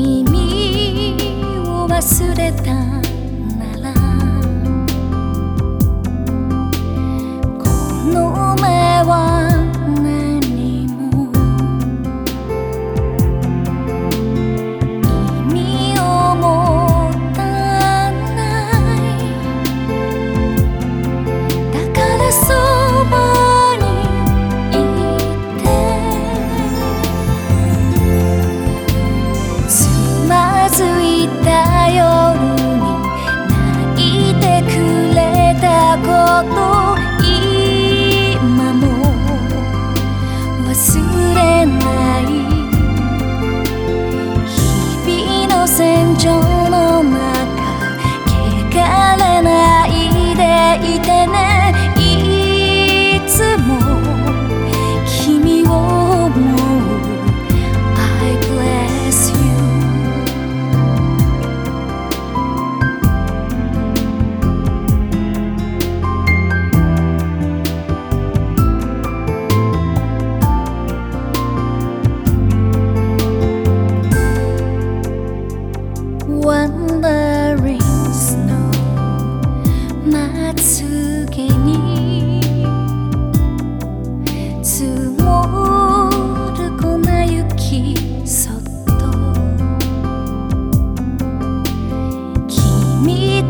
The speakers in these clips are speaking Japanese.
君を忘れた」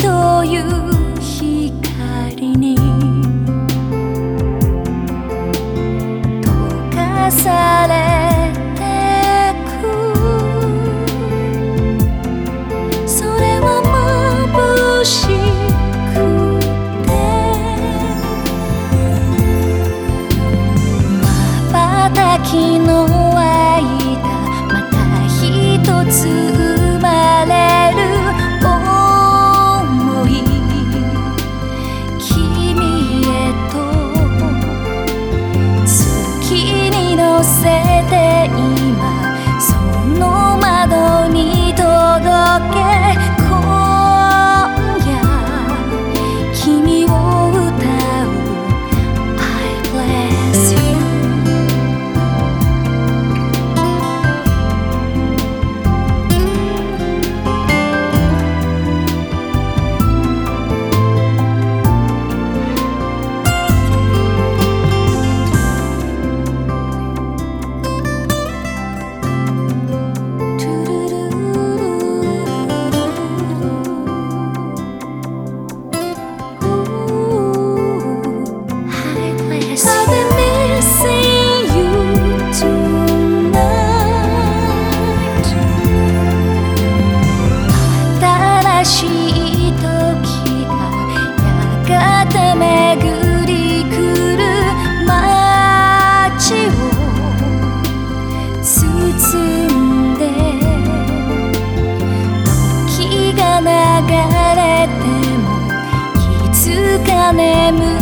という光に溶かされてくそれは眩しくてまばたきのまたつせて眠